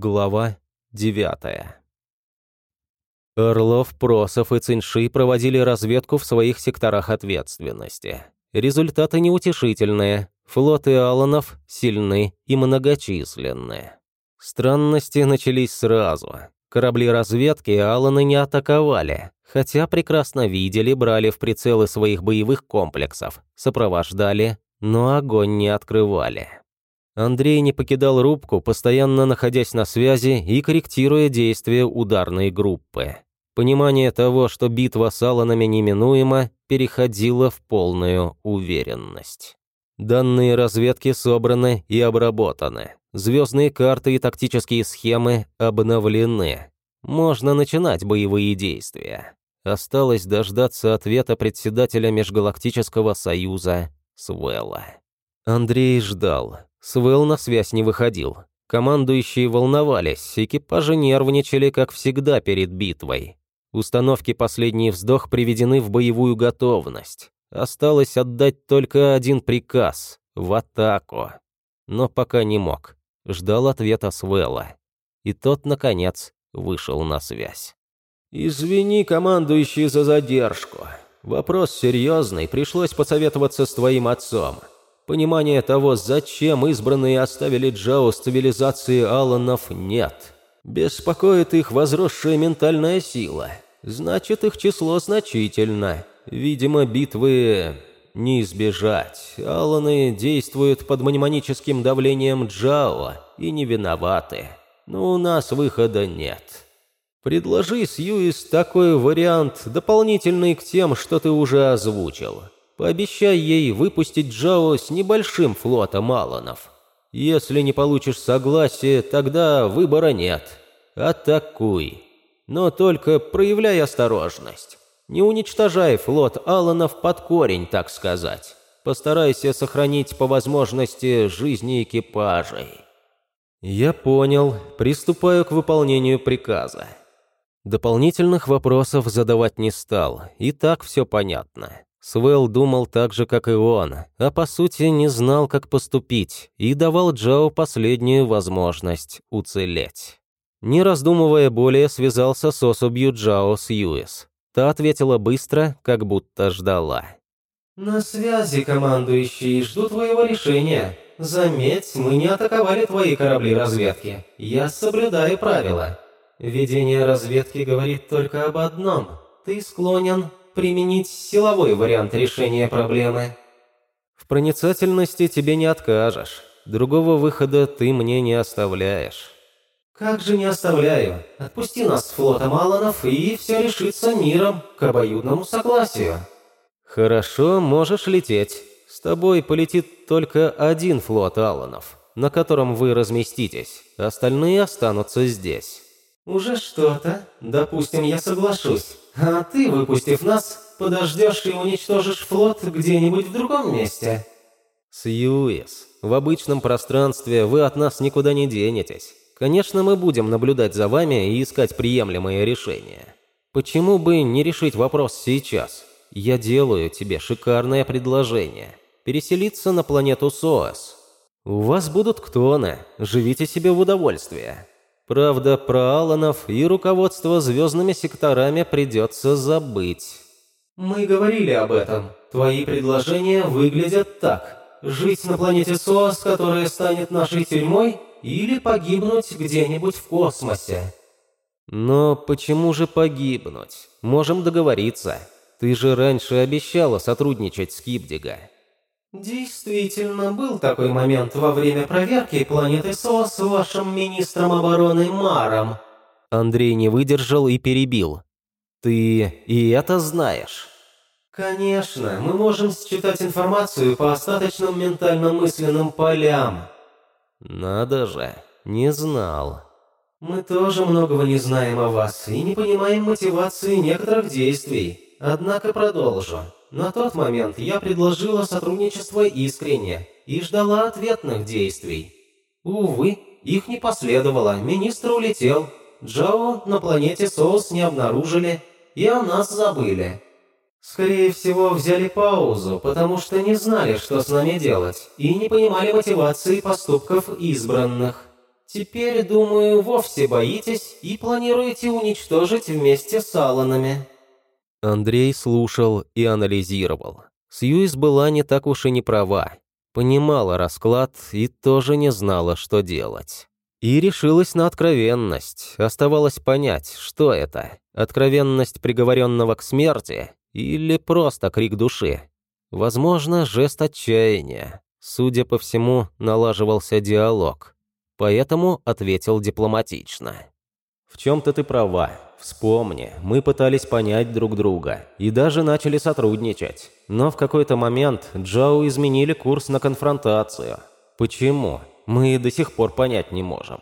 Глава 9 Орлов, Просов и Циньши проводили разведку в своих секторах ответственности. Результаты неутешительные. Флоты Аланов сильны и многочисленны. Странности начались сразу. Корабли разведки Аланы не атаковали, хотя прекрасно видели, брали в прицелы своих боевых комплексов, сопровождали, но огонь не открывали. Андрей не покидал рубку, постоянно находясь на связи и корректируя действия ударной группы. Понимание того, что битва с Аланами неминуема, переходило в полную уверенность. Данные разведки собраны и обработаны. Звездные карты и тактические схемы обновлены. Можно начинать боевые действия. Осталось дождаться ответа председателя Межгалактического Союза Свелла. Андрей ждал. Свел на связь не выходил. Командующие волновались, экипажи нервничали, как всегда, перед битвой. Установки «Последний вздох» приведены в боевую готовность. Осталось отдать только один приказ — в атаку. Но пока не мог. Ждал ответа Свелла. И тот, наконец, вышел на связь. «Извини, командующий, за задержку. Вопрос серьезный, пришлось посоветоваться с твоим отцом. Понимания того, зачем избранные оставили Джао с цивилизации Алланов, нет. Беспокоит их возросшая ментальная сила. Значит, их число значительно. Видимо, битвы не избежать. Алланы действуют под мнемоническим давлением Джао и не виноваты. Но у нас выхода нет. Предложи, Сьюис, такой вариант, дополнительный к тем, что ты уже озвучил. Пообещай ей выпустить Джао с небольшим флотом Аланов. Если не получишь согласия, тогда выбора нет. Атакуй. Но только проявляй осторожность. Не уничтожай флот Аланов под корень, так сказать. Постарайся сохранить по возможности жизни экипажей. Я понял. Приступаю к выполнению приказа. Дополнительных вопросов задавать не стал, и так все понятно. Свел думал так же, как и он, а по сути не знал, как поступить, и давал Джао последнюю возможность уцелеть. Не раздумывая более, связался с особью Джао Сьюис. Та ответила быстро, как будто ждала. «На связи, командующий, жду твоего решения. Заметь, мы не атаковали твои корабли разведки. Я соблюдаю правила. Ведение разведки говорит только об одном. Ты склонен применить силовой вариант решения проблемы. В проницательности тебе не откажешь. Другого выхода ты мне не оставляешь. Как же не оставляю? Отпусти нас с флотом Аланов, и все решится миром, к обоюдному согласию. Хорошо, можешь лететь. С тобой полетит только один флот Аланов, на котором вы разместитесь. Остальные останутся здесь. Уже что-то. Допустим, я соглашусь. А ты, выпустив нас, подождешь и уничтожишь флот где-нибудь в другом месте. Сьюис, в обычном пространстве вы от нас никуда не денетесь. Конечно, мы будем наблюдать за вами и искать приемлемые решения. Почему бы не решить вопрос сейчас? Я делаю тебе шикарное предложение. Переселиться на планету Соас. У вас будут ктоны, живите себе в удовольствие. Правда, про Аланов и руководство звездными секторами придется забыть. Мы говорили об этом. Твои предложения выглядят так. Жить на планете СОС, которая станет нашей тюрьмой, или погибнуть где-нибудь в космосе. Но почему же погибнуть? Можем договориться. Ты же раньше обещала сотрудничать с Кипдига. Действительно, был такой момент во время проверки планеты СОС с вашим министром обороны Маром. Андрей не выдержал и перебил. Ты и это знаешь? Конечно, мы можем считать информацию по остаточным ментально-мысленным полям. Надо же, не знал. Мы тоже многого не знаем о вас и не понимаем мотивации некоторых действий. Однако продолжу. На тот момент я предложила сотрудничество искренне и ждала ответных действий. Увы, их не последовало, министр улетел. Джао на планете Соус не обнаружили, и о нас забыли. Скорее всего, взяли паузу, потому что не знали, что с нами делать, и не понимали мотивации поступков избранных. Теперь, думаю, вовсе боитесь и планируете уничтожить вместе с Алланами». Андрей слушал и анализировал. Сьюис была не так уж и не права. Понимала расклад и тоже не знала, что делать. И решилась на откровенность. Оставалось понять, что это. Откровенность приговоренного к смерти или просто крик души. Возможно, жест отчаяния. Судя по всему, налаживался диалог. Поэтому ответил дипломатично. «В чем-то ты права. Вспомни, мы пытались понять друг друга и даже начали сотрудничать. Но в какой-то момент Джоу изменили курс на конфронтацию. Почему? Мы до сих пор понять не можем».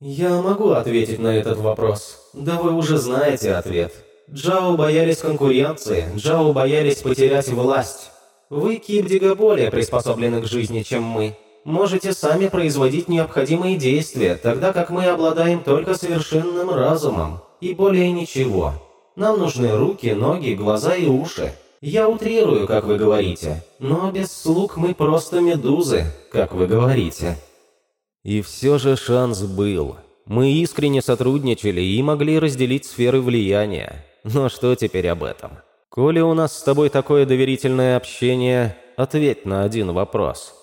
«Я могу ответить на этот вопрос. Да вы уже знаете ответ. Джао боялись конкуренции, Джао боялись потерять власть. Вы, Кибдига, более приспособлены к жизни, чем мы. Можете сами производить необходимые действия, тогда как мы обладаем только совершенным разумом. И более ничего. Нам нужны руки, ноги, глаза и уши. Я утрирую, как вы говорите, но без слуг мы просто медузы, как вы говорите. И все же шанс был. Мы искренне сотрудничали и могли разделить сферы влияния. Но что теперь об этом? Коли у нас с тобой такое доверительное общение, ответь на один вопрос.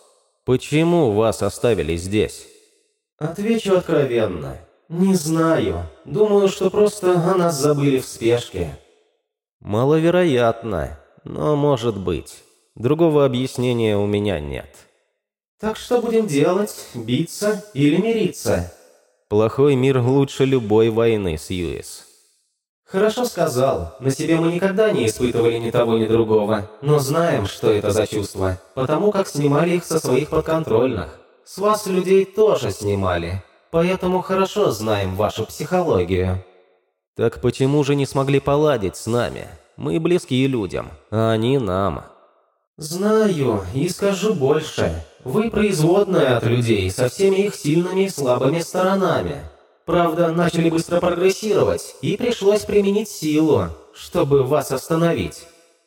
Почему вас оставили здесь? Отвечу откровенно. Не знаю. Думаю, что просто о нас забыли в спешке. Маловероятно, но может быть. Другого объяснения у меня нет. Так что будем делать? Биться или мириться? Плохой мир лучше любой войны, Сьюис. Хорошо сказал. На себе мы никогда не испытывали ни того, ни другого. Но знаем, что это за чувства. Потому как снимали их со своих подконтрольных. С вас людей тоже снимали. Поэтому хорошо знаем вашу психологию. Так почему же не смогли поладить с нами? Мы близкие людям, а они нам. Знаю, и скажу больше. Вы производная от людей со всеми их сильными и слабыми сторонами. Правда, начали быстро прогрессировать, и пришлось применить силу, чтобы вас остановить.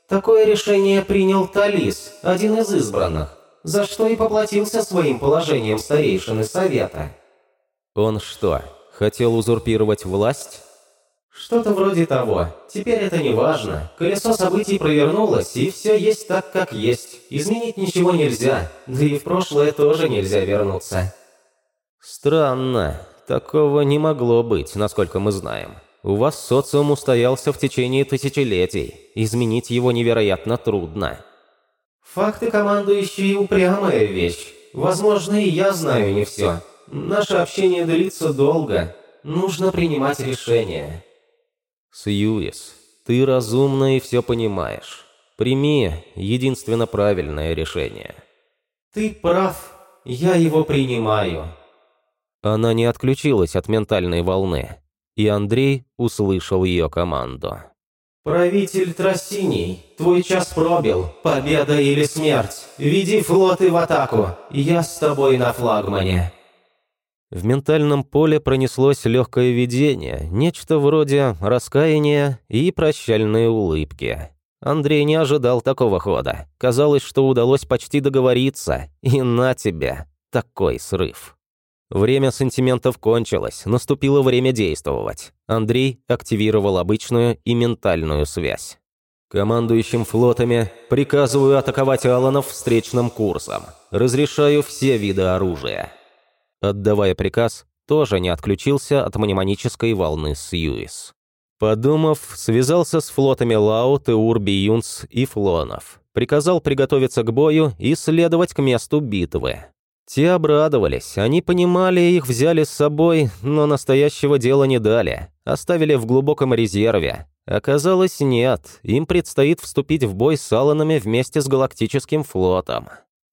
Такое решение принял Талис, один из избранных, за что и поплатился своим положением старейшины Совета. Он что, хотел узурпировать власть? Что-то вроде того. Теперь это не важно. Колесо событий провернулось, и все есть так, как есть. Изменить ничего нельзя, да и в прошлое тоже нельзя вернуться. Странно. Такого не могло быть, насколько мы знаем. У вас социум устоялся в течение тысячелетий. Изменить его невероятно трудно. Факты, командующие, упрямая вещь. Возможно, и я знаю не все. Наше общение длится долго. Нужно принимать решения. Сьюис, ты разумна и все понимаешь. Прими единственно правильное решение. Ты прав. Я его принимаю. Она не отключилась от ментальной волны, и Андрей услышал ее команду. «Правитель Тросиний, твой час пробил. Победа или смерть. Веди флоты в атаку. Я с тобой на флагмане». В ментальном поле пронеслось легкое видение, нечто вроде раскаяния и прощальной улыбки. Андрей не ожидал такого хода. Казалось, что удалось почти договориться. И на тебе такой срыв. Время сантиментов кончилось, наступило время действовать. Андрей активировал обычную и ментальную связь. Командующим флотами приказываю атаковать Аланов встречным курсом. Разрешаю все виды оружия. Отдавая приказ, тоже не отключился от мнемонической волны Сьюис. Подумав, связался с флотами Лао, Теур, Биюнс и Флонов. Приказал приготовиться к бою и следовать к месту битвы. Те обрадовались, они понимали, их взяли с собой, но настоящего дела не дали, оставили в глубоком резерве. Оказалось, нет, им предстоит вступить в бой с Алланами вместе с Галактическим флотом.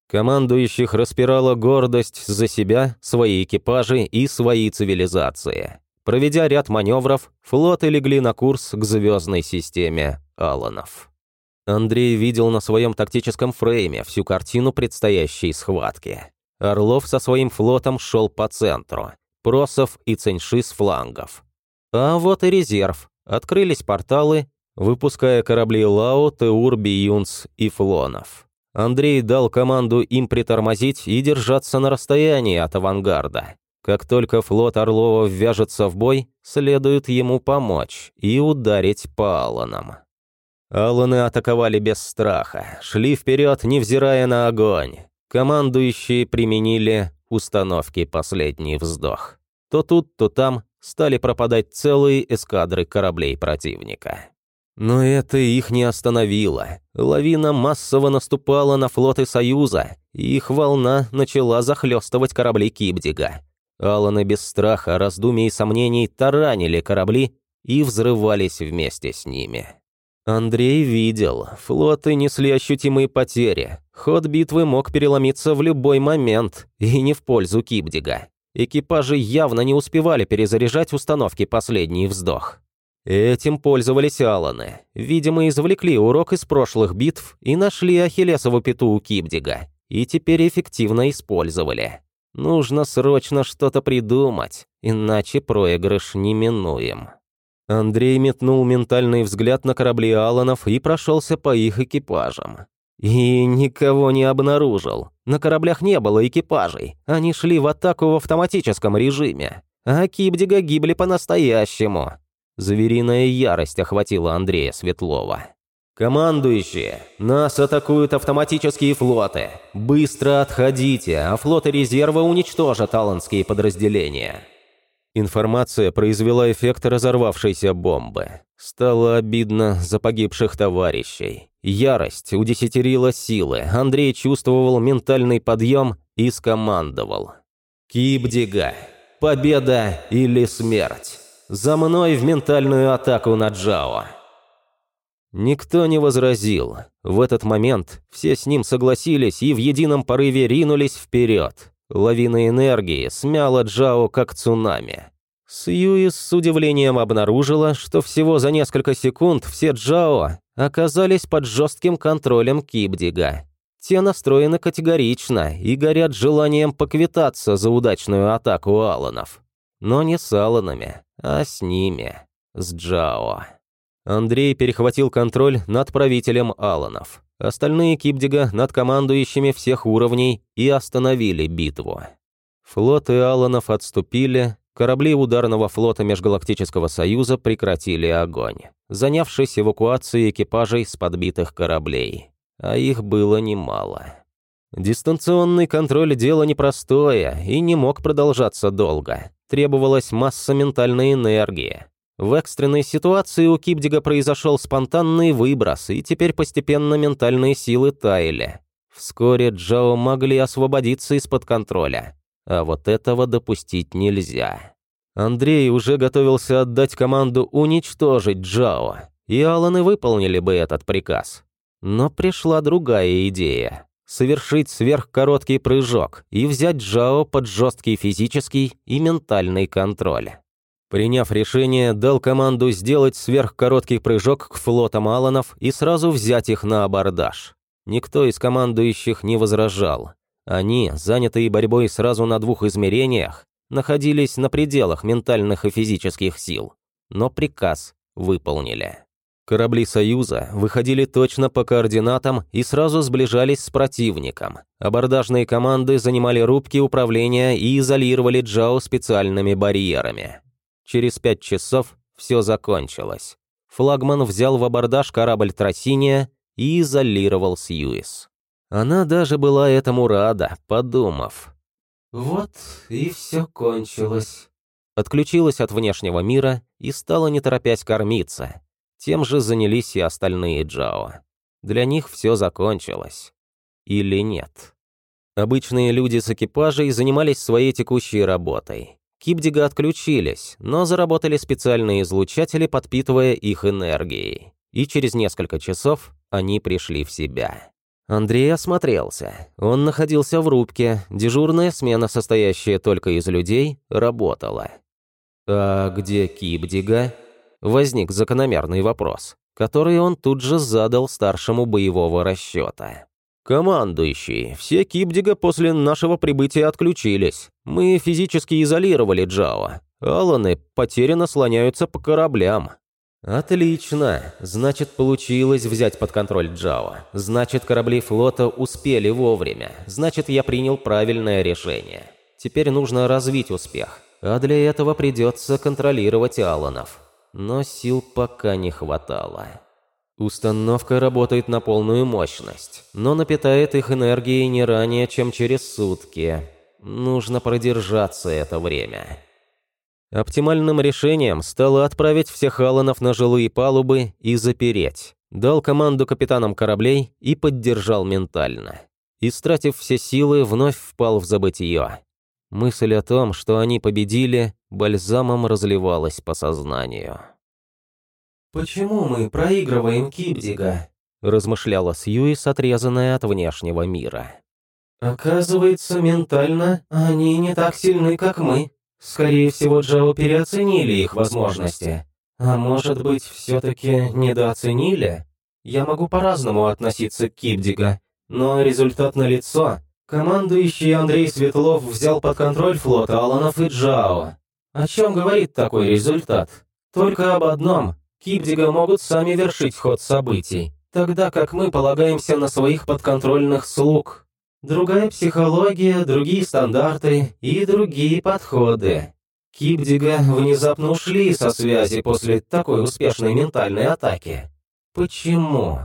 Командующих распирала гордость за себя, свои экипажи и свои цивилизации. Проведя ряд маневров, флоты легли на курс к звездной системе Алланов. Андрей видел на своем тактическом фрейме всю картину предстоящей схватки. Орлов со своим флотом шел по центру, Просов и Ценьши с флангов. А вот и резерв. Открылись порталы, выпуская корабли Лао, Теур, Биюнс и Флонов. Андрей дал команду им притормозить и держаться на расстоянии от авангарда. Как только флот Орлова ввяжется в бой, следует ему помочь и ударить по Алланам. Алланы атаковали без страха, шли вперед, невзирая на огонь. Командующие применили установки «Последний вздох». То тут, то там стали пропадать целые эскадры кораблей противника. Но это их не остановило. Лавина массово наступала на флоты Союза, и их волна начала захлестывать корабли Кибдига. Аланы без страха, раздумий и сомнений таранили корабли и взрывались вместе с ними. Андрей видел, флоты несли ощутимые потери. Ход битвы мог переломиться в любой момент, и не в пользу Кибдига. Экипажи явно не успевали перезаряжать установки «Последний вздох». Этим пользовались Аланы. Видимо, извлекли урок из прошлых битв и нашли Ахиллесову пету у Кибдига. И теперь эффективно использовали. Нужно срочно что-то придумать, иначе проигрыш неминуем. Андрей метнул ментальный взгляд на корабли Аланов и прошелся по их экипажам. И никого не обнаружил. На кораблях не было экипажей. Они шли в атаку в автоматическом режиме. А Кибдига гибли по-настоящему. Звериная ярость охватила Андрея Светлова. «Командующие, нас атакуют автоматические флоты. Быстро отходите, а флоты резерва уничтожат аланские подразделения». Информация произвела эффект разорвавшейся бомбы. Стало обидно за погибших товарищей. Ярость удесятерила силы. Андрей чувствовал ментальный подъем и скомандовал. «Кибдига! Победа или смерть! За мной в ментальную атаку на Джао!» Никто не возразил. В этот момент все с ним согласились и в едином порыве ринулись вперед. Лавина энергии смяла Джао как цунами. Сьюис с удивлением обнаружила, что всего за несколько секунд все Джао оказались под жестким контролем Кибдига. Те настроены категорично и горят желанием поквитаться за удачную атаку Аланов. Но не с Аланами, а с ними, с Джао. Андрей перехватил контроль над правителем Аланов остальные Кипдига над командующими всех уровней и остановили битву. Флоты Алланов отступили, корабли ударного флота Межгалактического Союза прекратили огонь, занявшись эвакуацией экипажей с подбитых кораблей. А их было немало. Дистанционный контроль – дело непростое и не мог продолжаться долго. Требовалась масса ментальной энергии, в экстренной ситуации у Кипдига произошел спонтанный выброс, и теперь постепенно ментальные силы таяли. Вскоре Джао могли освободиться из-под контроля. А вот этого допустить нельзя. Андрей уже готовился отдать команду уничтожить Джао, и Аланы выполнили бы этот приказ. Но пришла другая идея – совершить сверхкороткий прыжок и взять Джао под жесткий физический и ментальный контроль. Приняв решение, дал команду сделать сверхкороткий прыжок к флотам Аланов и сразу взять их на абордаж. Никто из командующих не возражал. Они, занятые борьбой сразу на двух измерениях, находились на пределах ментальных и физических сил. Но приказ выполнили. Корабли «Союза» выходили точно по координатам и сразу сближались с противником. Абордажные команды занимали рубки управления и изолировали Джао специальными барьерами. Через пять часов все закончилось. Флагман взял в абордаж корабль Тросиния и изолировал Сьюис. Она даже была этому рада, подумав. «Вот и все кончилось». Отключилась от внешнего мира и стала не торопясь кормиться. Тем же занялись и остальные Джао. Для них все закончилось. Или нет? Обычные люди с экипажей занимались своей текущей работой. Кипдига отключились, но заработали специальные излучатели, подпитывая их энергией. И через несколько часов они пришли в себя. Андрей осмотрелся. Он находился в рубке, дежурная смена, состоящая только из людей, работала. «А где Кипдига?» Возник закономерный вопрос, который он тут же задал старшему боевого расчета. «Командующий, все Кипдига после нашего прибытия отключились. Мы физически изолировали Джао. Аланы потерянно слоняются по кораблям». «Отлично. Значит, получилось взять под контроль Джао. Значит, корабли флота успели вовремя. Значит, я принял правильное решение. Теперь нужно развить успех, а для этого придется контролировать Алланов. Но сил пока не хватало. Установка работает на полную мощность, но напитает их энергией не ранее, чем через сутки. Нужно продержаться это время. Оптимальным решением стало отправить всех Алланов на жилые палубы и запереть. Дал команду капитанам кораблей и поддержал ментально. Истратив все силы, вновь впал в забытье. Мысль о том, что они победили, бальзамом разливалась по сознанию. «Почему мы проигрываем Кипдига?» – размышляла Сьюис, отрезанная от внешнего мира. «Оказывается, ментально они не так сильны, как мы. Скорее всего, Джао переоценили их возможности. А может быть, все-таки недооценили? Я могу по-разному относиться к Кипдига, но результат налицо. Командующий Андрей Светлов взял под контроль флот Аланов и Джао. О чем говорит такой результат? Только об одном. Кипдига могут сами вершить ход событий, тогда как мы полагаемся на своих подконтрольных слуг. Другая психология, другие стандарты и другие подходы. Кипдига внезапно ушли со связи после такой успешной ментальной атаки. Почему?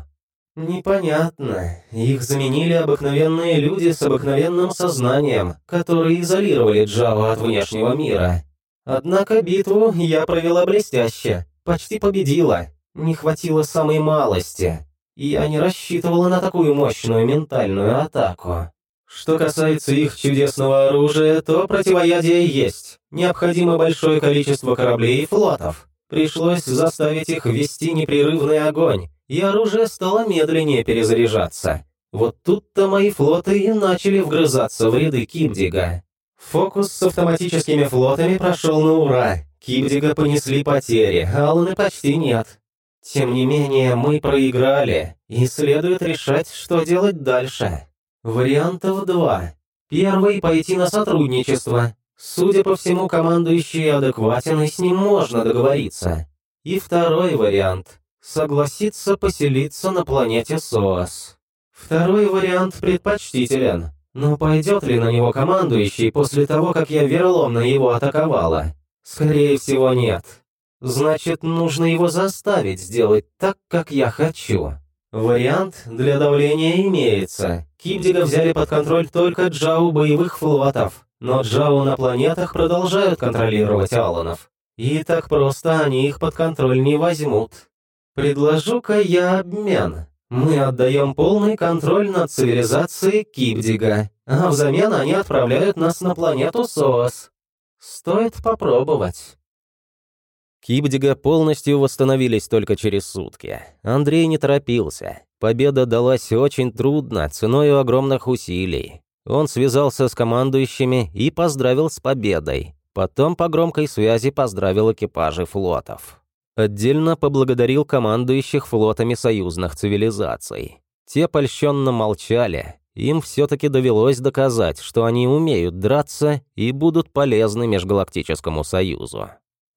Непонятно. Их заменили обыкновенные люди с обыкновенным сознанием, которые изолировали Джао от внешнего мира. Однако битву я провела блестяще. Почти победила. Не хватило самой малости. Я не рассчитывала на такую мощную ментальную атаку. Что касается их чудесного оружия, то противоядие есть. Необходимо большое количество кораблей и флотов. Пришлось заставить их вести непрерывный огонь, и оружие стало медленнее перезаряжаться. Вот тут-то мои флоты и начали вгрызаться в ряды Кибдига. Фокус с автоматическими флотами прошел на ура, Кибдига понесли потери, а Алланы почти нет. Тем не менее, мы проиграли, и следует решать, что делать дальше. Вариантов два. Первый – пойти на сотрудничество. Судя по всему, командующий адекватен, и с ним можно договориться. И второй вариант – согласиться поселиться на планете СОАС. Второй вариант предпочтителен, но пойдет ли на него командующий после того, как я вероломно его атаковала? Скорее всего, нет. Значит, нужно его заставить сделать так, как я хочу. Вариант для давления имеется. Кибдига взяли под контроль только Джау боевых флотов, но Джау на планетах продолжают контролировать Алланов. И так просто они их под контроль не возьмут. Предложу-ка я обмен. Мы отдаем полный контроль над цивилизацией Кибдига, а взамен они отправляют нас на планету Соос. Стоит попробовать. Кибдига полностью восстановились только через сутки. Андрей не торопился. Победа далась очень трудно, ценой огромных усилий. Он связался с командующими и поздравил с победой. Потом по громкой связи поздравил экипажи флотов. Отдельно поблагодарил командующих флотами союзных цивилизаций. Те польщенно молчали, им все-таки довелось доказать, что они умеют драться и будут полезны Межгалактическому Союзу.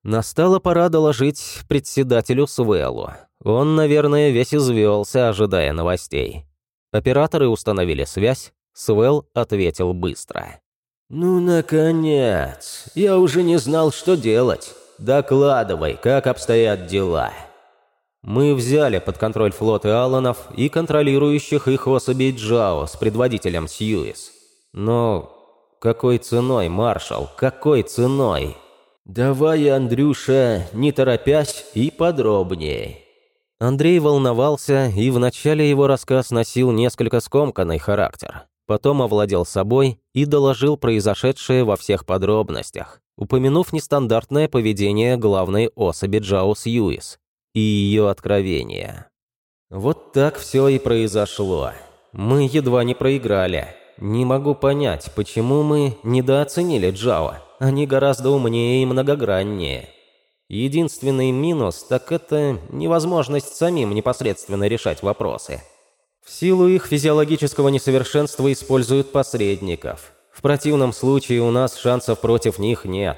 Настала пора доложить председателю Свеллу. Он, наверное, весь извелся, ожидая новостей. Операторы установили связь, Свел ответил быстро. «Ну, наконец! Я уже не знал, что делать. Докладывай, как обстоят дела». Мы взяли под контроль флоты Алланов и контролирующих их особей Джао с предводителем Сьюис. Но какой ценой, маршал, какой ценой? Давай, Андрюша, не торопясь и подробнее. Андрей волновался, и вначале его рассказ носил несколько скомканный характер. Потом овладел собой и доложил произошедшее во всех подробностях, упомянув нестандартное поведение главной особи Джао Сьюис, и ее откровения. Вот так все и произошло. Мы едва не проиграли. Не могу понять, почему мы недооценили Джао. Они гораздо умнее и многограннее. Единственный минус, так это невозможность самим непосредственно решать вопросы. В силу их физиологического несовершенства используют посредников. В противном случае у нас шансов против них нет.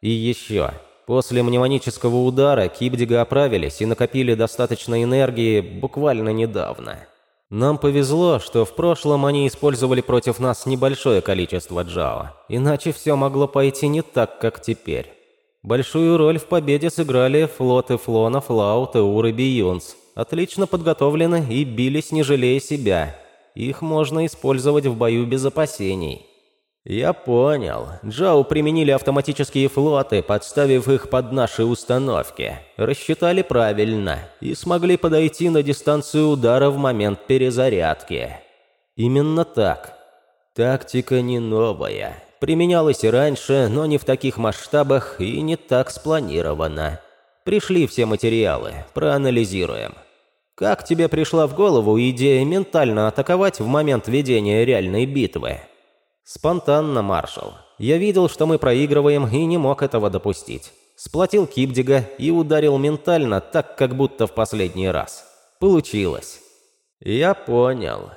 И еще. После мнемонического удара Кибдига оправились и накопили достаточно энергии буквально недавно. Нам повезло, что в прошлом они использовали против нас небольшое количество джао, иначе все могло пойти не так, как теперь. Большую роль в победе сыграли флоты Флонов, Лаут, Эур и Биюнс. Отлично подготовлены и бились не жалея себя. Их можно использовать в бою без опасений. «Я понял. Джао применили автоматические флоты, подставив их под наши установки. Рассчитали правильно и смогли подойти на дистанцию удара в момент перезарядки. Именно так. Тактика не новая. Применялась и раньше, но не в таких масштабах и не так спланировано. Пришли все материалы, проанализируем. Как тебе пришла в голову идея ментально атаковать в момент ведения реальной битвы?» Спонтанно, маршал. Я видел, что мы проигрываем и не мог этого допустить. Сплотил Кипдига и ударил ментально, так как будто в последний раз. Получилось. Я понял.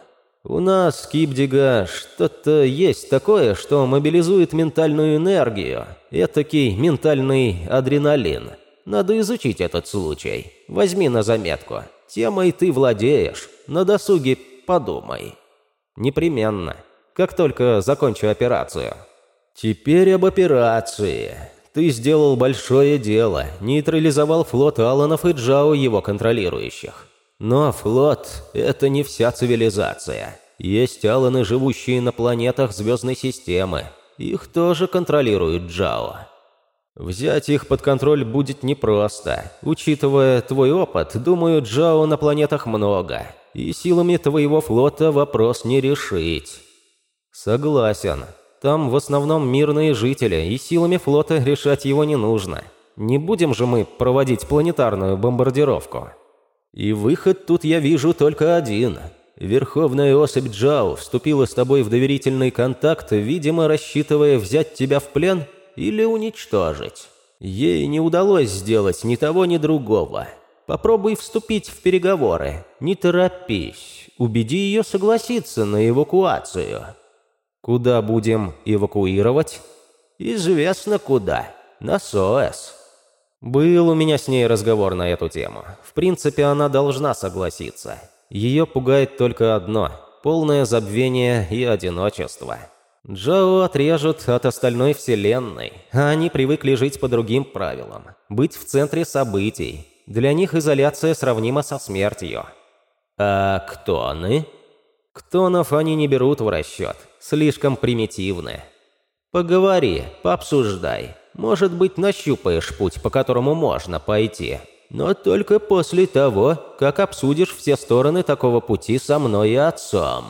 У нас, Кипдига, что-то есть такое, что мобилизует ментальную энергию. Этакий ментальный адреналин. Надо изучить этот случай. Возьми на заметку. Темой ты владеешь. На досуге подумай. Непременно как только закончу операцию. Теперь об операции. Ты сделал большое дело, нейтрализовал флот Алланов и Джао его контролирующих. Но флот – это не вся цивилизация. Есть Алланы, живущие на планетах звездной системы. Их тоже контролирует Джао. Взять их под контроль будет непросто. Учитывая твой опыт, думаю, Джао на планетах много. И силами твоего флота вопрос не решить. «Согласен. Там в основном мирные жители, и силами флота решать его не нужно. Не будем же мы проводить планетарную бомбардировку». «И выход тут я вижу только один. Верховная особь Джао вступила с тобой в доверительный контакт, видимо, рассчитывая взять тебя в плен или уничтожить. Ей не удалось сделать ни того, ни другого. Попробуй вступить в переговоры. Не торопись. Убеди ее согласиться на эвакуацию». Куда будем эвакуировать? Известно куда. На СОС. Был у меня с ней разговор на эту тему. В принципе, она должна согласиться. Ее пугает только одно – полное забвение и одиночество. Джао отрежут от остальной вселенной, а они привыкли жить по другим правилам. Быть в центре событий. Для них изоляция сравнима со смертью. А ктоны? Ктонов они не берут в расчет слишком примитивны. Поговори, пообсуждай. Может быть, нащупаешь путь, по которому можно пойти. Но только после того, как обсудишь все стороны такого пути со мной и отцом.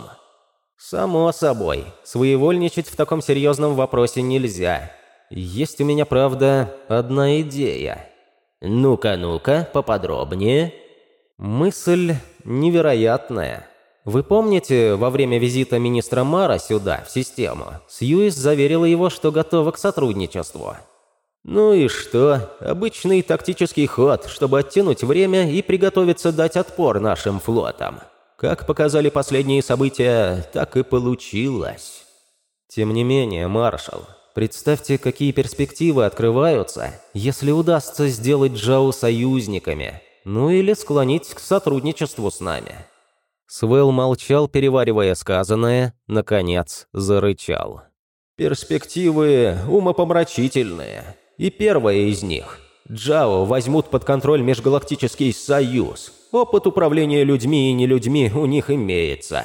Само собой, своевольничать в таком серьезном вопросе нельзя. Есть у меня, правда, одна идея. Ну-ка, ну-ка, поподробнее. Мысль невероятная. Вы помните, во время визита министра Мара сюда, в систему, Сьюис заверила его, что готова к сотрудничеству? Ну и что? Обычный тактический ход, чтобы оттянуть время и приготовиться дать отпор нашим флотам. Как показали последние события, так и получилось. Тем не менее, маршал, представьте, какие перспективы открываются, если удастся сделать Джао союзниками, ну или склонить к сотрудничеству с нами. Свел молчал, переваривая сказанное, наконец зарычал. «Перспективы умопомрачительные. И первая из них. Джао возьмут под контроль Межгалактический Союз. Опыт управления людьми и нелюдьми у них имеется.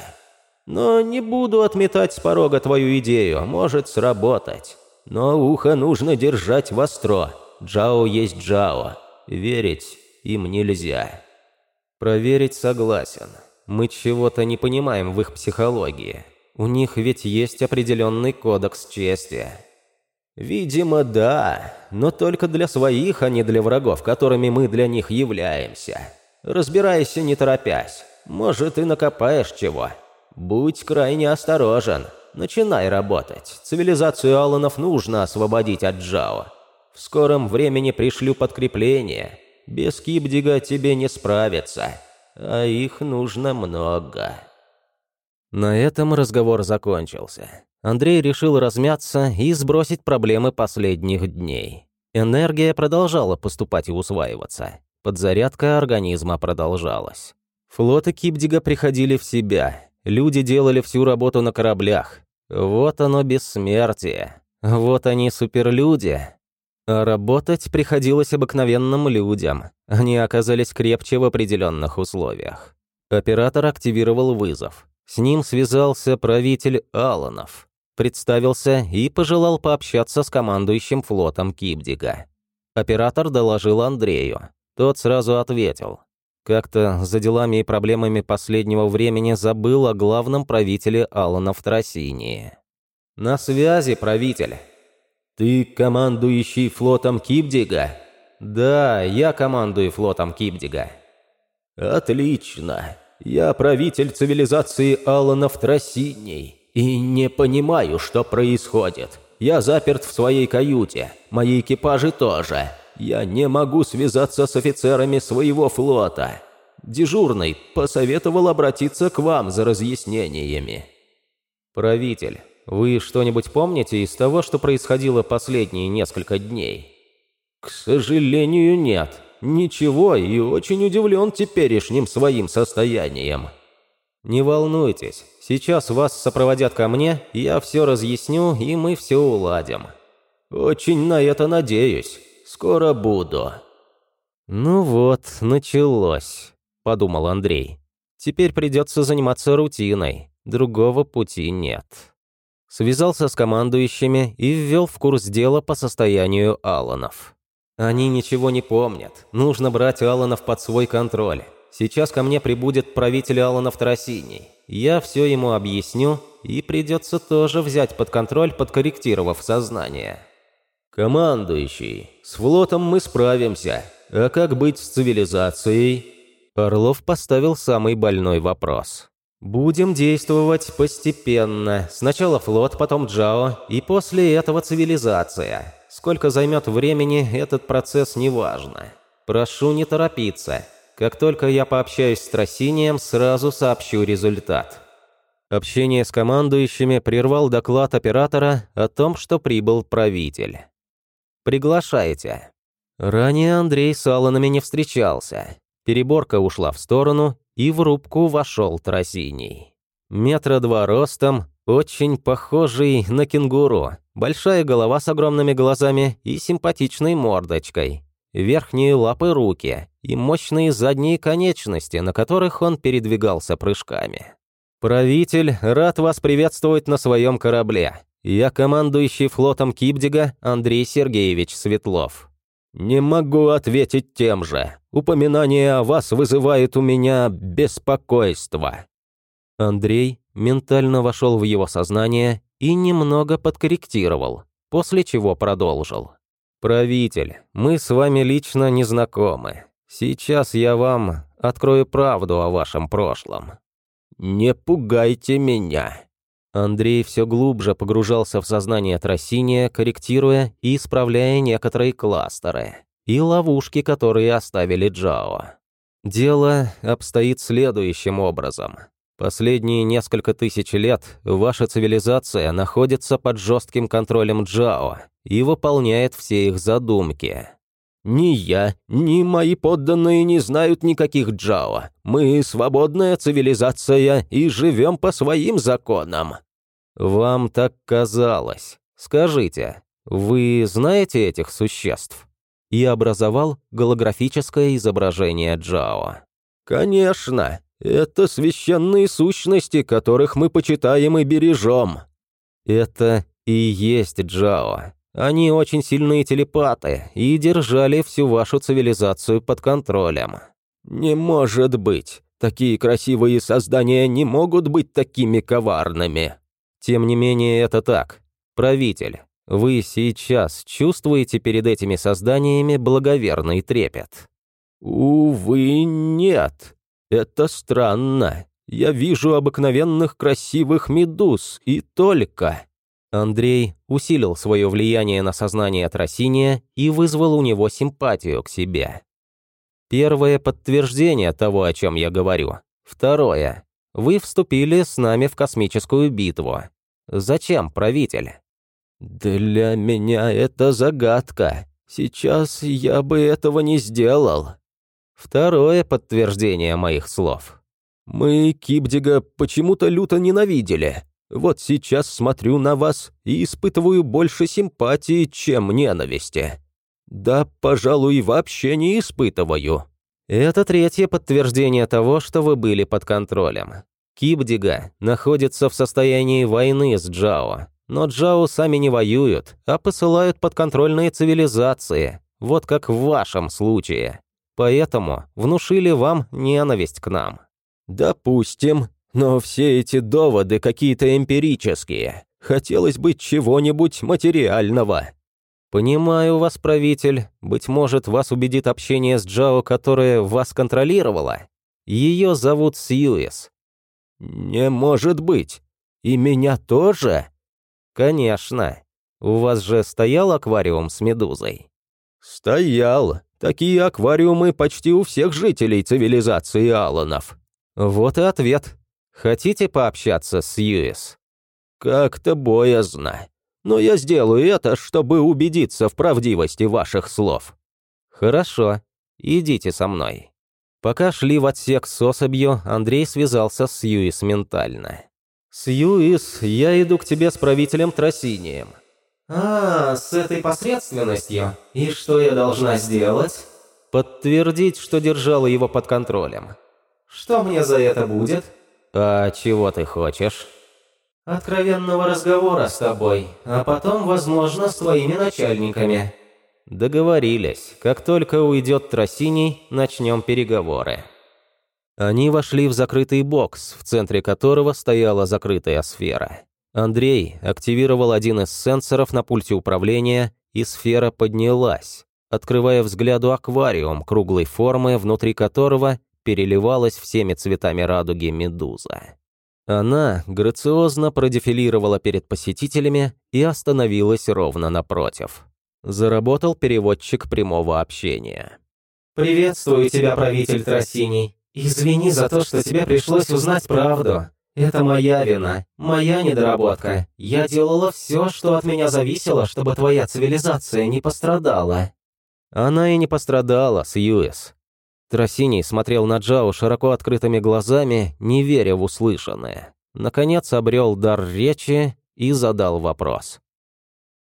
Но не буду отметать с порога твою идею, может сработать. Но ухо нужно держать востро. Джао есть Джао. Верить им нельзя». «Проверить согласен», мы чего-то не понимаем в их психологии. У них ведь есть определенный кодекс чести. Видимо, да, но только для своих, а не для врагов, которыми мы для них являемся. Разбирайся, не торопясь. Может, и накопаешь чего. Будь крайне осторожен. Начинай работать. Цивилизацию Алланов нужно освободить от Джао. В скором времени пришлю подкрепление. Без Кибдига тебе не справиться а их нужно много». На этом разговор закончился. Андрей решил размяться и сбросить проблемы последних дней. Энергия продолжала поступать и усваиваться. Подзарядка организма продолжалась. Флоты Кипдига приходили в себя. Люди делали всю работу на кораблях. Вот оно бессмертие. Вот они суперлюди. А работать приходилось обыкновенным людям. Они оказались крепче в определенных условиях. Оператор активировал вызов. С ним связался правитель Аланов. Представился и пожелал пообщаться с командующим флотом Кипдига. Оператор доложил Андрею. Тот сразу ответил. Как-то за делами и проблемами последнего времени забыл о главном правителе Алана Тросинии. «На связи, правитель». «Ты командующий флотом Кипдига?» «Да, я командую флотом Кипдига». «Отлично. Я правитель цивилизации Аланов Тросиней и не понимаю, что происходит. Я заперт в своей каюте, мои экипажи тоже. Я не могу связаться с офицерами своего флота. Дежурный посоветовал обратиться к вам за разъяснениями. Правитель, вы что-нибудь помните из того, что происходило последние несколько дней? К сожалению, нет. Ничего, и очень удивлен теперешним своим состоянием. Не волнуйтесь, сейчас вас сопроводят ко мне, я все разъясню, и мы все уладим. Очень на это надеюсь. Скоро буду». «Ну вот, началось», — подумал Андрей. «Теперь придется заниматься рутиной, другого пути нет». Связался с командующими и ввел в курс дела по состоянию Алланов. «Они ничего не помнят. Нужно брать Алланов под свой контроль. Сейчас ко мне прибудет правитель Алланов Тросиний. Я все ему объясню, и придется тоже взять под контроль, подкорректировав сознание». «Командующий, с флотом мы справимся. А как быть с цивилизацией?» Орлов поставил самый больной вопрос. «Будем действовать постепенно. Сначала флот, потом Джао, и после этого цивилизация. Сколько займет времени, этот процесс не важно. Прошу не торопиться. Как только я пообщаюсь с Тросинием, сразу сообщу результат». Общение с командующими прервал доклад оператора о том, что прибыл правитель. Приглашайте». Ранее Андрей с Алланами не встречался. Переборка ушла в сторону, и в рубку вошел Тросиний. Метра два ростом, очень похожий на кенгуру, большая голова с огромными глазами и симпатичной мордочкой, верхние лапы руки и мощные задние конечности, на которых он передвигался прыжками. «Правитель, рад вас приветствовать на своем корабле. Я командующий флотом Кипдига Андрей Сергеевич Светлов. Не могу ответить тем же. Упоминание о вас вызывает у меня беспокойство. Андрей ментально вошел в его сознание и немного подкорректировал, после чего продолжил. «Правитель, мы с вами лично не знакомы. Сейчас я вам открою правду о вашем прошлом». «Не пугайте меня», Андрей все глубже погружался в сознание Тросиния, корректируя и исправляя некоторые кластеры и ловушки, которые оставили Джао. Дело обстоит следующим образом. Последние несколько тысяч лет ваша цивилизация находится под жестким контролем Джао и выполняет все их задумки. «Ни я, ни мои подданные не знают никаких Джао. Мы свободная цивилизация и живем по своим законам». «Вам так казалось. Скажите, вы знаете этих существ?» И образовал голографическое изображение Джао. «Конечно. Это священные сущности, которых мы почитаем и бережем». «Это и есть Джао. Они очень сильные телепаты и держали всю вашу цивилизацию под контролем». «Не может быть. Такие красивые создания не могут быть такими коварными». Тем не менее, это так. Правитель, вы сейчас чувствуете перед этими созданиями благоверный трепет? Увы, нет. Это странно. Я вижу обыкновенных красивых медуз, и только. Андрей усилил свое влияние на сознание Тросиния и вызвал у него симпатию к себе. Первое подтверждение того, о чем я говорю. Второе. Вы вступили с нами в космическую битву. Зачем, правитель?» «Для меня это загадка. Сейчас я бы этого не сделал». Второе подтверждение моих слов. Мы Кибдига почему-то люто ненавидели. Вот сейчас смотрю на вас и испытываю больше симпатии, чем ненависти. Да, пожалуй, вообще не испытываю. Это третье подтверждение того, что вы были под контролем. Кибдига находится в состоянии войны с Джао, но Джао сами не воюют, а посылают подконтрольные цивилизации, вот как в вашем случае. Поэтому внушили вам ненависть к нам. Допустим, но все эти доводы какие-то эмпирические. Хотелось бы чего-нибудь материального. Понимаю вас, правитель. Быть может, вас убедит общение с Джао, которое вас контролировало. Ее зовут Сьюис. Не может быть. И меня тоже? Конечно. У вас же стоял аквариум с медузой? Стоял. Такие аквариумы почти у всех жителей цивилизации Аланов. Вот и ответ. Хотите пообщаться с Юис? Как-то боязно. Но я сделаю это, чтобы убедиться в правдивости ваших слов. Хорошо. Идите со мной. Пока шли в отсек с особью, Андрей связался с Юис ментально. «Сьюис, я иду к тебе с правителем Тросинием». «А, с этой посредственностью? И что я должна сделать?» «Подтвердить, что держала его под контролем». Что мне за это будет? А чего ты хочешь? Откровенного разговора с тобой, а потом, возможно, с твоими начальниками. Договорились. Как только уйдет Тросиний, начнем переговоры. Они вошли в закрытый бокс, в центре которого стояла закрытая сфера. Андрей активировал один из сенсоров на пульте управления, и сфера поднялась, открывая взгляду аквариум круглой формы, внутри которого переливалась всеми цветами радуги медуза. Она грациозно продефилировала перед посетителями и остановилась ровно напротив. Заработал переводчик прямого общения. «Приветствую тебя, правитель Тросиний. Извини за то, что тебе пришлось узнать правду. Это моя вина, моя недоработка. Я делала все, что от меня зависело, чтобы твоя цивилизация не пострадала». Она и не пострадала, Сьюис. Тросиний смотрел на Джао широко открытыми глазами, не веря в услышанное. Наконец обрел дар речи и задал вопрос.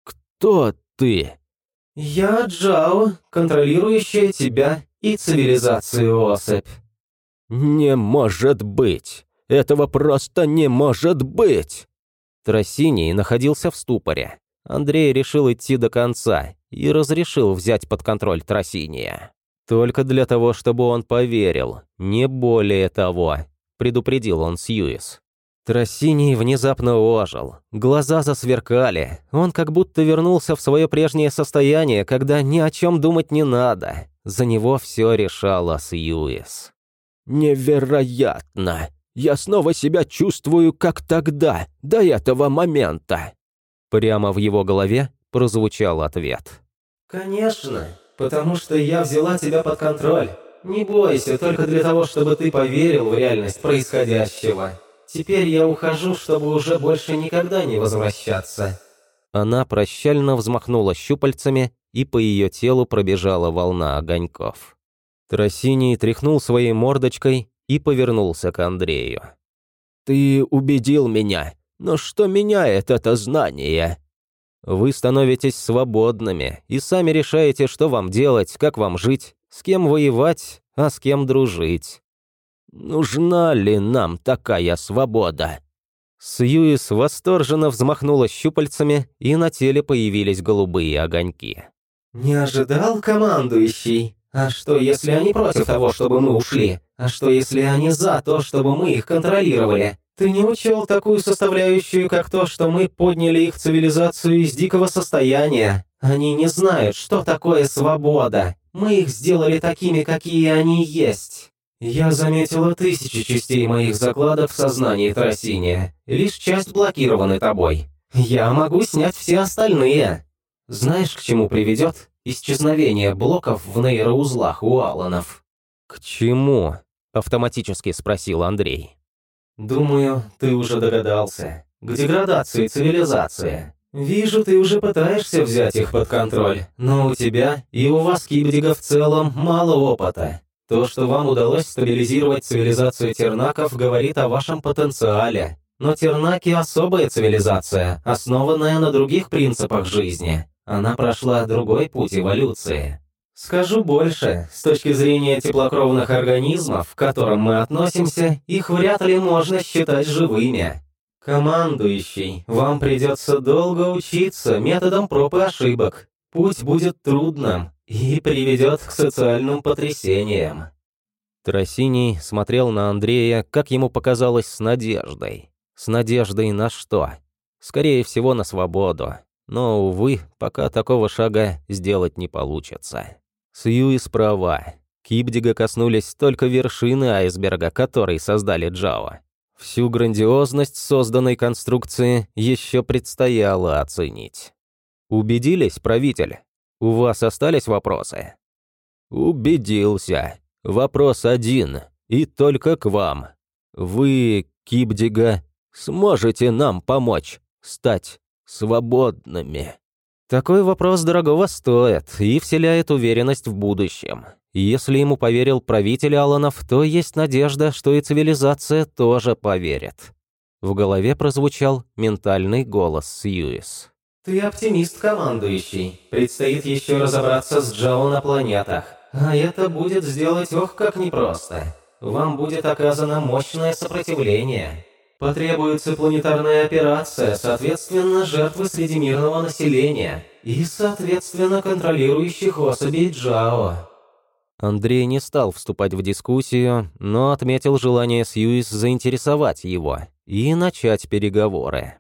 «Кто ты?» «Я Джао, контролирующая тебя и цивилизацию особь». «Не может быть! Этого просто не может быть!» Тросиний находился в ступоре. Андрей решил идти до конца и разрешил взять под контроль Тросиния. Только для того, чтобы он поверил, не более того, предупредил он Сьюис. Трассини внезапно ожил, глаза засверкали, он как будто вернулся в свое прежнее состояние, когда ни о чем думать не надо. За него все решала Сьюис. «Невероятно! Я снова себя чувствую, как тогда, до этого момента!» Прямо в его голове прозвучал ответ. «Конечно, потому что я взяла тебя под контроль. Не бойся, только для того, чтобы ты поверил в реальность происходящего. Теперь я ухожу, чтобы уже больше никогда не возвращаться». Она прощально взмахнула щупальцами, и по ее телу пробежала волна огоньков. Тросиний тряхнул своей мордочкой и повернулся к Андрею. «Ты убедил меня, но что меняет это знание?» Вы становитесь свободными и сами решаете, что вам делать, как вам жить, с кем воевать, а с кем дружить. Нужна ли нам такая свобода? Сьюис восторженно взмахнула щупальцами, и на теле появились голубые огоньки. «Не ожидал, командующий? А что, если они против того, чтобы мы ушли? А что, если они за то, чтобы мы их контролировали? Ты не учел такую составляющую, как то, что мы подняли их цивилизацию из дикого состояния. Они не знают, что такое свобода. Мы их сделали такими, какие они есть. Я заметила тысячи частей моих закладок в сознании Тросиния. Лишь часть блокированы тобой. Я могу снять все остальные. Знаешь, к чему приведет исчезновение блоков в нейроузлах у Алланов? «К чему?» – автоматически спросил Андрей. «Думаю, ты уже догадался. К деградации цивилизации. Вижу, ты уже пытаешься взять их под контроль, но у тебя и у вас, Кибдига, в целом мало опыта. То, что вам удалось стабилизировать цивилизацию тернаков, говорит о вашем потенциале. Но тернаки – особая цивилизация, основанная на других принципах жизни. Она прошла другой путь эволюции. Скажу больше, с точки зрения теплокровных организмов, к которым мы относимся, их вряд ли можно считать живыми. Командующий, вам придется долго учиться методом проб и ошибок. Путь будет трудным и приведет к социальным потрясениям. Тросиний смотрел на Андрея, как ему показалось, с надеждой. С надеждой на что? Скорее всего, на свободу. Но, увы, пока такого шага сделать не получится. Сьюис права. Кипдига коснулись только вершины айсберга, который создали Джао. Всю грандиозность созданной конструкции еще предстояло оценить. Убедились, правитель? У вас остались вопросы? Убедился. Вопрос один, и только к вам. Вы, Кипдига, сможете нам помочь стать свободными? Такой вопрос дорогого стоит и вселяет уверенность в будущем. Если ему поверил правитель Аланов, то есть надежда, что и цивилизация тоже поверит. В голове прозвучал ментальный голос Сьюис. «Ты оптимист, командующий. Предстоит еще разобраться с Джао на планетах. А это будет сделать ох как непросто. Вам будет оказано мощное сопротивление. Потребуется планетарная операция, соответственно, жертвы среди мирного населения и, соответственно, контролирующих особей Джао. Андрей не стал вступать в дискуссию, но отметил желание Сьюис заинтересовать его и начать переговоры.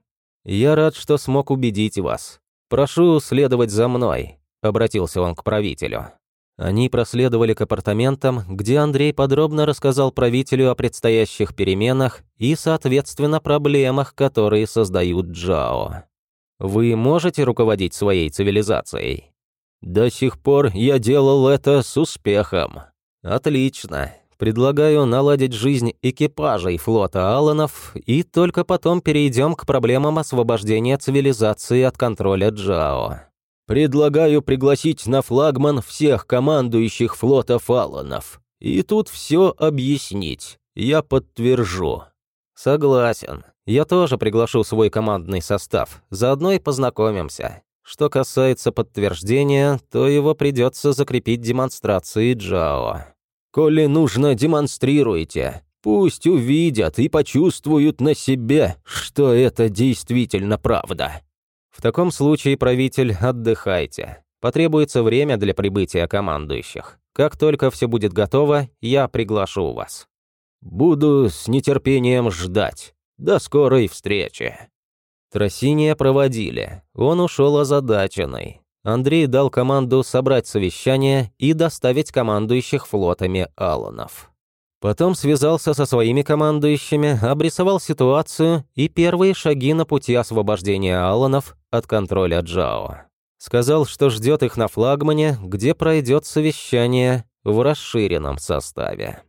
«Я рад, что смог убедить вас. Прошу следовать за мной», — обратился он к правителю. Они проследовали к апартаментам, где Андрей подробно рассказал правителю о предстоящих переменах и, соответственно, проблемах, которые создают Джао. «Вы можете руководить своей цивилизацией?» «До сих пор я делал это с успехом». «Отлично. Предлагаю наладить жизнь экипажей флота Алланов и только потом перейдем к проблемам освобождения цивилизации от контроля Джао». Предлагаю пригласить на флагман всех командующих флота Фаланов. И тут все объяснить. Я подтвержу. Согласен. Я тоже приглашу свой командный состав. Заодно и познакомимся. Что касается подтверждения, то его придется закрепить демонстрацией Джао. Коли нужно, демонстрируйте. Пусть увидят и почувствуют на себе, что это действительно правда. В таком случае, правитель, отдыхайте. Потребуется время для прибытия командующих. Как только все будет готово, я приглашу вас. Буду с нетерпением ждать. До скорой встречи. Тросиния проводили. Он ушел озадаченный. Андрей дал команду собрать совещание и доставить командующих флотами Алланов. Потом связался со своими командующими, обрисовал ситуацию и первые шаги на пути освобождения Алланов от контроля Джао. Сказал, что ждет их на флагмане, где пройдет совещание в расширенном составе.